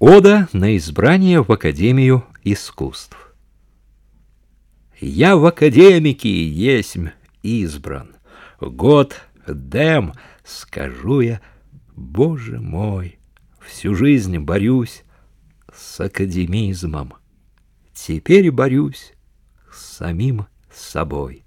Ода на избрание в Академию искусств. Я в академике есть избран. Год дем, скажу я, Боже мой, всю жизнь борюсь с академизмом. Теперь борюсь с самим собой.